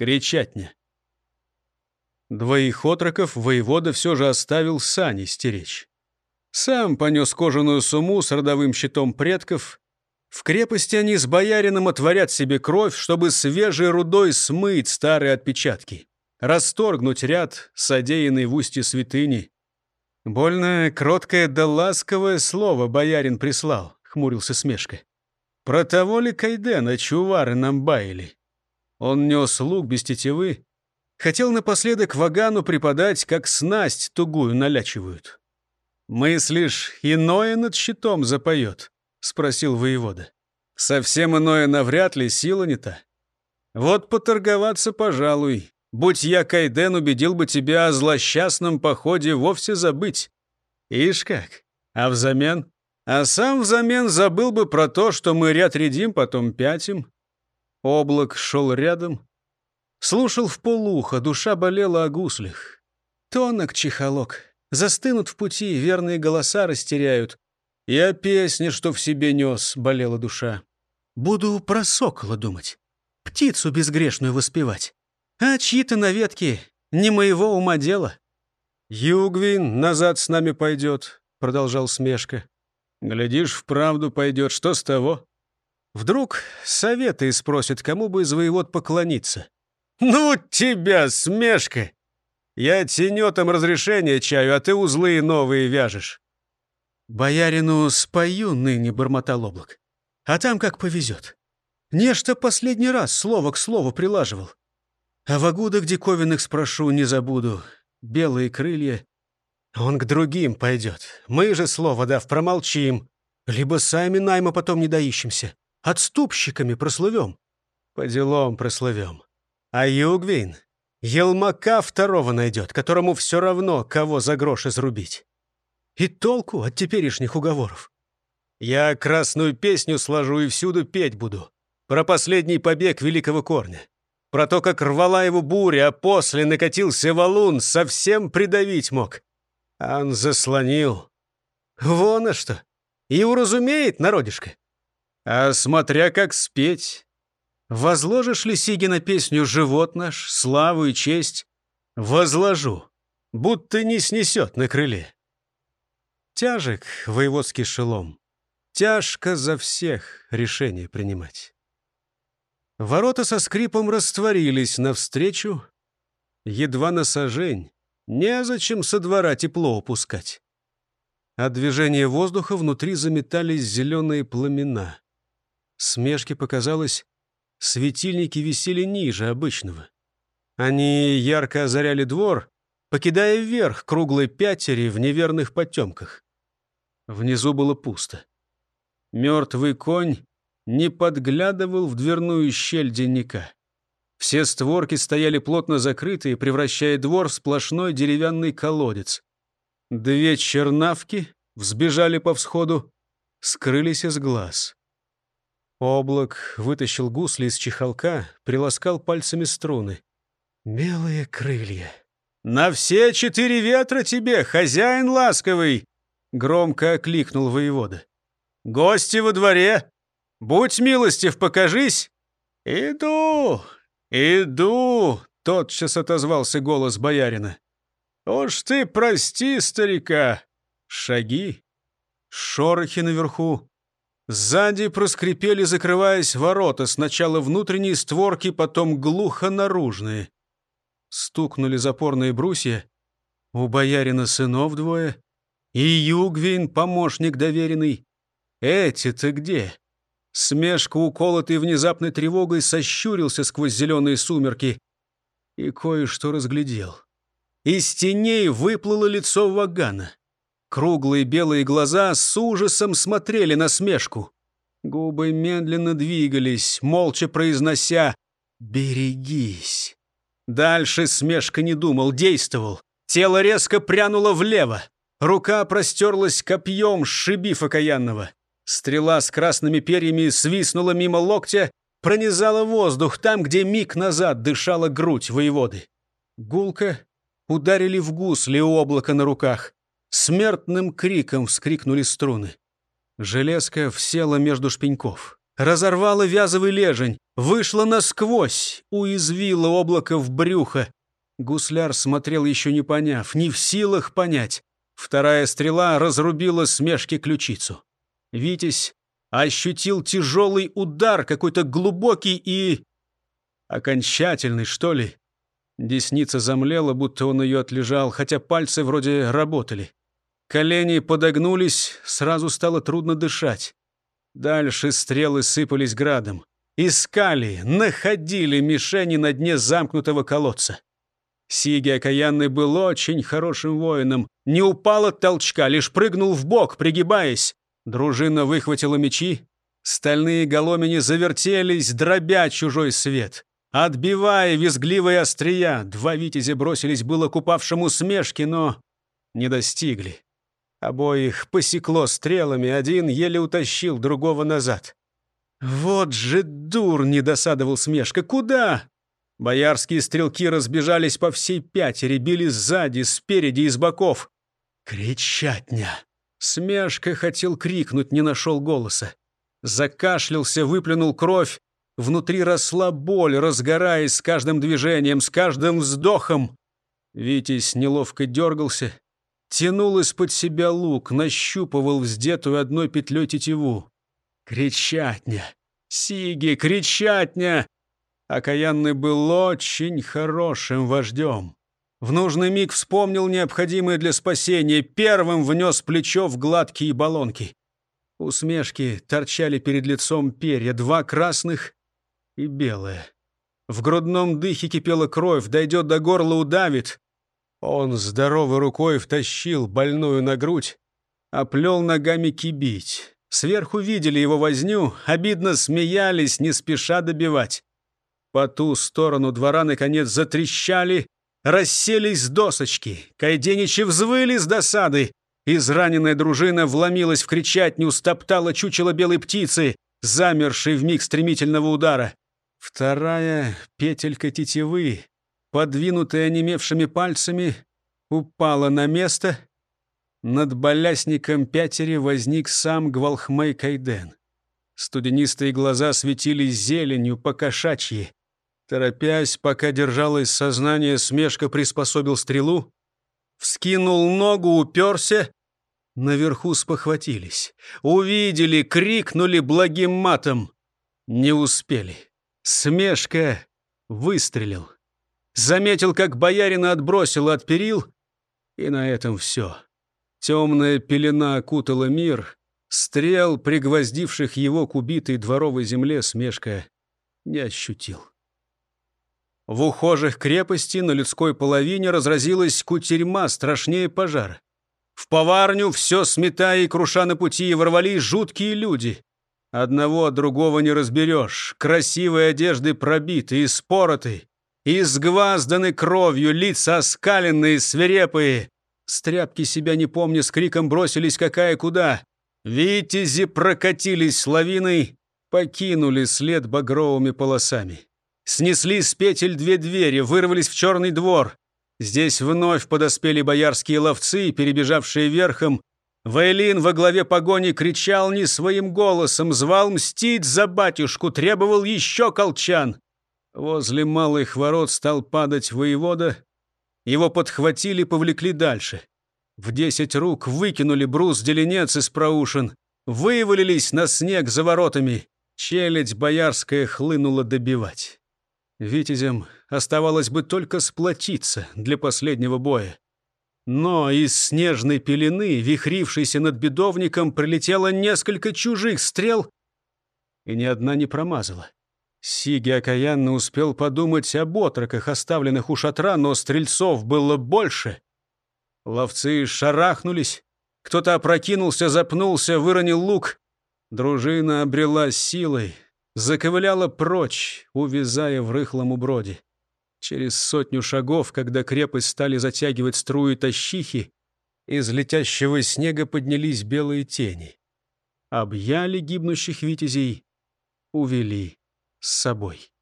Кричатня. Двоих отроков воевода все же оставил сани стеречь. Сам понес кожаную сумму с родовым щитом предков. В крепости они с боярином отворят себе кровь, чтобы свежей рудой смыть старые отпечатки, расторгнуть ряд, содеянный в устье святыни. «Больно кроткое да ласковое слово боярин прислал», — хмурился смешка. «Про того ли Кайдена чувары нам баяли?» Он нес лук без тетивы, хотел напоследок Вагану преподать, как снасть тугую налячивают. «Мыслишь, иное над щитом запоет?» — спросил воевода. «Совсем иное навряд ли, сила не та. Вот поторговаться, пожалуй, Будь я Кайден, убедил бы тебя о злосчастном походе вовсе забыть. Ишь как? А взамен? А сам взамен забыл бы про то, что мы ряд рядим, потом пятим. Облак шел рядом. Слушал в полуха, душа болела о гуслях. Тонок чехолок. Застынут в пути, верные голоса растеряют. И о песне, что в себе нес, болела душа. Буду про сокола думать, птицу безгрешную воспевать. А чьи-то наветки не моего ума дело. «Югвин назад с нами пойдет», — продолжал смешка. «Глядишь, вправду пойдет. Что с того?» Вдруг советы спросят, кому бы из воевод поклониться. «Ну тебя, смешка! Я тенетом разрешение чаю, а ты узлы новые вяжешь». «Боярину спою ныне», — бормотал облак. «А там как повезет. Нечто последний раз слово к слову прилаживал. А в огудах диковинных спрошу, не забуду. Белые крылья. Он к другим пойдет. Мы же, слово дав, промолчим. Либо сами найма потом не доищемся. Отступщиками прослывем. По делам прослывем. А Югвин Елмака второго найдет, которому все равно, кого за грош изрубить. И толку от теперешних уговоров. Я красную песню сложу и всюду петь буду. Про последний побег великого корня. Про то, как рвала его буря, а после накатился валун, совсем придавить мог. Он заслонил. Вон а что. И уразумеет народишко. А смотря как спеть. Возложишь ли, Сиги, на песню «Живот наш», «Славу и честь»? Возложу. Будто не снесет на крыле. Тяжек воеводский шелом. Тяжко за всех решение принимать. Ворота со скрипом растворились навстречу. Едва на сажень. Незачем со двора тепло упускать. От движения воздуха внутри заметались зеленые пламена. Смешке показалось, светильники висели ниже обычного. Они ярко озаряли двор, покидая вверх круглой пятери в неверных потемках. Внизу было пусто. Мертвый конь не подглядывал в дверную щель денника. Все створки стояли плотно закрытые, превращая двор в сплошной деревянный колодец. Две чернавки взбежали по всходу, скрылись из глаз. Облак вытащил гусли из чехолка, приласкал пальцами струны. «Белые крылья!» «На все четыре ветра тебе, хозяин ласковый!» Громко окликнул воевода. «Гости во дворе! Будь милостив, покажись!» «Иду! Иду!» — тотчас отозвался голос боярина. «Уж ты прости старика!» Шаги, шорохи наверху. Сзади проскрипели, закрываясь ворота, сначала внутренние створки, потом глухо наружные. Стукнули запорные брусья. У боярина сынов двое. И Югвин, помощник доверенный. Эти-то где? Смешка, уколотый внезапной тревогой, сощурился сквозь зеленые сумерки и кое-что разглядел. Из теней выплыло лицо Вагана. Круглые белые глаза с ужасом смотрели на смешку. Губы медленно двигались, молча произнося «Берегись». Дальше смешка не думал, действовал. Тело резко прянуло влево. Рука простерлась копьем, сшибив окаянного. Стрела с красными перьями свистнула мимо локтя, пронизала воздух там, где миг назад дышала грудь воеводы. Гулко ударили в гусли облака на руках. Смертным криком вскрикнули струны. Железка всела между шпеньков. разорвала вязовый лежень, вышла насквозь, уязвила облако в брюхо. Гусляр смотрел еще не поняв, не в силах понять. Вторая стрела разрубила смешки ключицу. Витязь ощутил тяжелый удар, какой-то глубокий и... окончательный, что ли. Десница замлела, будто он ее отлежал, хотя пальцы вроде работали. Колени подогнулись, сразу стало трудно дышать. Дальше стрелы сыпались градом. Искали, находили мишени на дне замкнутого колодца. Сиги окаянный был очень хорошим воином. Не упал от толчка, лишь прыгнул в бок, пригибаясь. Дружина выхватила мечи. Стальные голомени завертелись, дробя чужой свет. Отбивая визгливые острия, два витязя бросились было к упавшему смешке, но не достигли. Обоих посекло стрелами, один еле утащил другого назад. «Вот же дур!» — не досадовал смешка. «Куда?» Боярские стрелки разбежались по всей пятере, били сзади, спереди и с боков. «Кричатня!» Смешка хотел крикнуть, не нашел голоса. Закашлялся, выплюнул кровь, Внутри росла боль, разгораясь с каждым движением, с каждым вздохом. Витязь неловко дергался, тянул из-под себя лук, нащупывал вздетую одной петлей тетиву. «Кричатня! Сиги, кричатня!» Окаянный был очень хорошим вождем. В нужный миг вспомнил необходимое для спасения, первым внес плечо в гладкие баллонки. Усмешки торчали перед лицом перья, два красных и белое. В грудном дыхе кипела кровь, дойдет до горла, удавит. Он здоровой рукой втащил больную на грудь, оплел ногами кибить. Сверху видели его возню, обидно смеялись, не спеша добивать. По ту сторону двора, наконец, затрещали, расселись досочки. Кайденичи взвыли с досады. Израненная дружина вломилась в кричатню, стоптала чучело белой птицы, замершей в миг стремительного удара. Вторая петелька тетивы, подвинутая онемевшими пальцами, упала на место. Над балясником пятери возник сам Гвалхмей Кайден. Студенистые глаза светились зеленью по-кошачьи. Торопясь, пока держалось сознание, смешка приспособил стрелу. Вскинул ногу, уперся. Наверху спохватились. Увидели, крикнули благим матом. Не успели. Смешка выстрелил. Заметил, как боярина отбросило от перил, и на этом все. Темная пелена окутала мир. Стрел, пригвоздивших его к убитой дворовой земле, Смешка не ощутил. В ухожих крепости на людской половине разразилась кутерьма страшнее пожара. В поварню, все сметая и круша на пути, ворвались жуткие люди. Одного от другого не разберешь. Красивые одежды пробиты, испороты, изгвазданы кровью, лица оскаленные, свирепые. Стряпки себя не помня, с криком бросились какая куда. Витязи прокатились лавиной, покинули след багровыми полосами. Снесли с петель две двери, вырвались в черный двор. Здесь вновь подоспели боярские ловцы, перебежавшие верхом, Вейлин во главе погони кричал не своим голосом, звал мстить за батюшку, требовал еще колчан. Возле малых ворот стал падать воевода. Его подхватили, повлекли дальше. В десять рук выкинули брус-деленец из проушин, вывалились на снег за воротами. Челядь боярская хлынула добивать. Витязям оставалось бы только сплотиться для последнего боя. Но из снежной пелены, вихрившейся над бедовником, прилетело несколько чужих стрел, и ни одна не промазала. Сиги окаянно успел подумать об отроках, оставленных у шатра, но стрельцов было больше. Ловцы шарахнулись, кто-то опрокинулся, запнулся, выронил лук. Дружина обрела силой, заковыляла прочь, увязая в рыхлом уброде. Через сотню шагов, когда крепость стали затягивать струи тащихи, из летящего снега поднялись белые тени. Объяли гибнущих витязей, увели с собой.